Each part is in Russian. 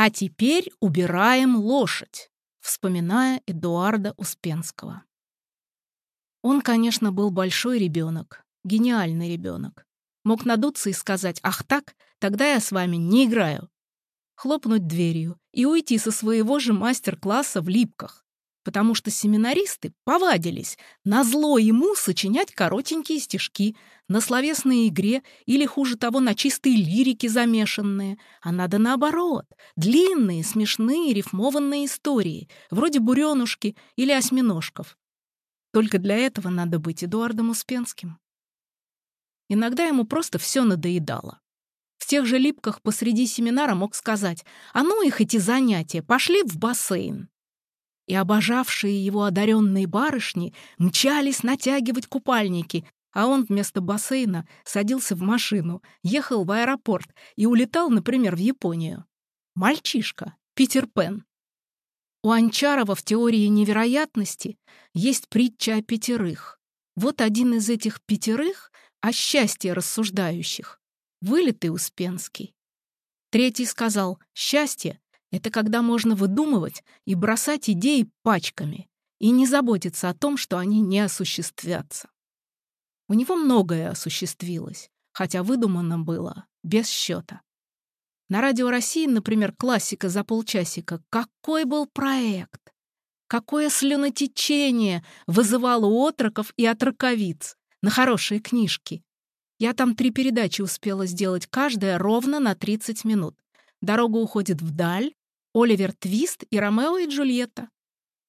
А теперь убираем лошадь, вспоминая Эдуарда Успенского. Он, конечно, был большой ребенок, гениальный ребенок. Мог надуться и сказать «Ах так, тогда я с вами не играю». Хлопнуть дверью и уйти со своего же мастер-класса в липках, потому что семинаристы повадились на зло ему сочинять коротенькие стишки на словесной игре или, хуже того, на чистой лирике замешанные, а надо наоборот, длинные, смешные, рифмованные истории, вроде «Буренушки» или «Осьминожков». Только для этого надо быть Эдуардом Успенским. Иногда ему просто все надоедало. В тех же липках посреди семинара мог сказать «А ну их эти занятия, пошли в бассейн» и обожавшие его одаренные барышни мчались натягивать купальники, а он вместо бассейна садился в машину, ехал в аэропорт и улетал, например, в Японию. Мальчишка, Питер Пен. У Анчарова в теории невероятности есть притча о пятерых. Вот один из этих пятерых о счастье рассуждающих. Вылитый Успенский. Третий сказал, счастье это когда можно выдумывать и бросать идеи пачками и не заботиться о том, что они не осуществятся. У него многое осуществилось, хотя выдумано было без счета. На Радио России, например, классика за полчасика. Какой был проект! Какое слюнотечение вызывало у отроков и отроковиц на хорошие книжки. Я там три передачи успела сделать, каждая ровно на 30 минут. Дорога уходит вдаль, Оливер Твист и Ромео и Джульетта.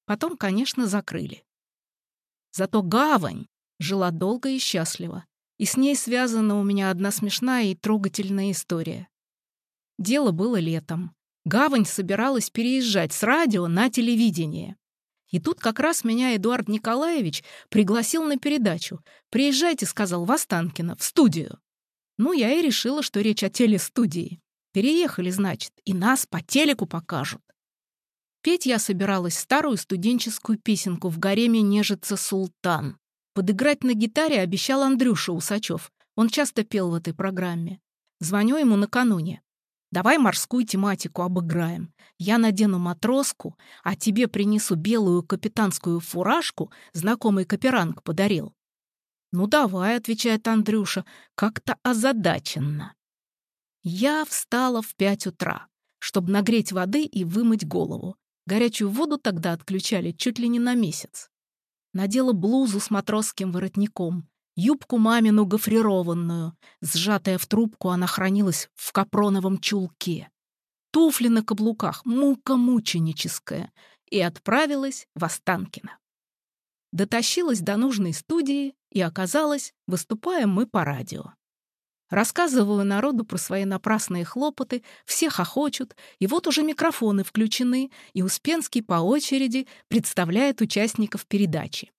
Потом, конечно, закрыли. Зато гавань жила долго и счастливо, и с ней связана у меня одна смешная и трогательная история. Дело было летом. Гавань собиралась переезжать с радио на телевидение. И тут как раз меня Эдуард Николаевич пригласил на передачу. «Приезжайте», — сказал, — «в Останкино, в студию». Ну, я и решила, что речь о телестудии. Переехали, значит, и нас по телеку покажут. Петь я собиралась старую студенческую песенку «В гареме нежится султан». Подыграть на гитаре обещал Андрюша Усачев. Он часто пел в этой программе. Звоню ему накануне. «Давай морскую тематику обыграем. Я надену матроску, а тебе принесу белую капитанскую фуражку, знакомый каперанг подарил». «Ну давай», — отвечает Андрюша, как-то озадаченно. Я встала в пять утра, чтобы нагреть воды и вымыть голову. Горячую воду тогда отключали чуть ли не на месяц. Надела блузу с матросским воротником, юбку мамину гофрированную. Сжатая в трубку, она хранилась в капроновом чулке. Туфли на каблуках, мука мученическая. И отправилась в Останкино. Дотащилась до нужной студии, и оказалось, выступаем мы по радио. Рассказываю народу про свои напрасные хлопоты, все хохочут, и вот уже микрофоны включены, и Успенский по очереди представляет участников передачи.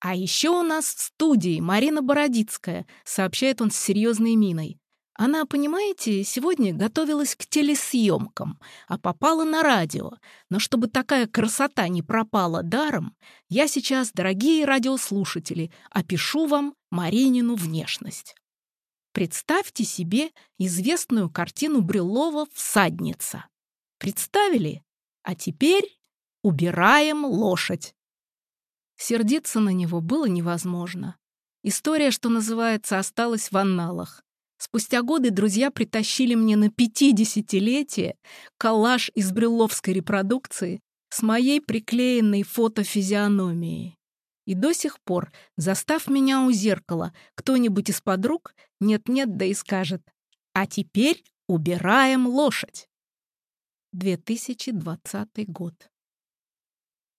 «А еще у нас в студии Марина Бородицкая», — сообщает он с серьезной миной. Она, понимаете, сегодня готовилась к телесъемкам, а попала на радио. Но чтобы такая красота не пропала даром, я сейчас, дорогие радиослушатели, опишу вам Маринину внешность. Представьте себе известную картину Брюлова «Всадница». Представили? А теперь убираем лошадь. Сердиться на него было невозможно. История, что называется, осталась в анналах. Спустя годы друзья притащили мне на пятидесятилетие коллаж из брюловской репродукции с моей приклеенной фотофизиономией. И до сих пор, застав меня у зеркала, кто-нибудь из подруг нет-нет, да и скажет «А теперь убираем лошадь». 2020 год.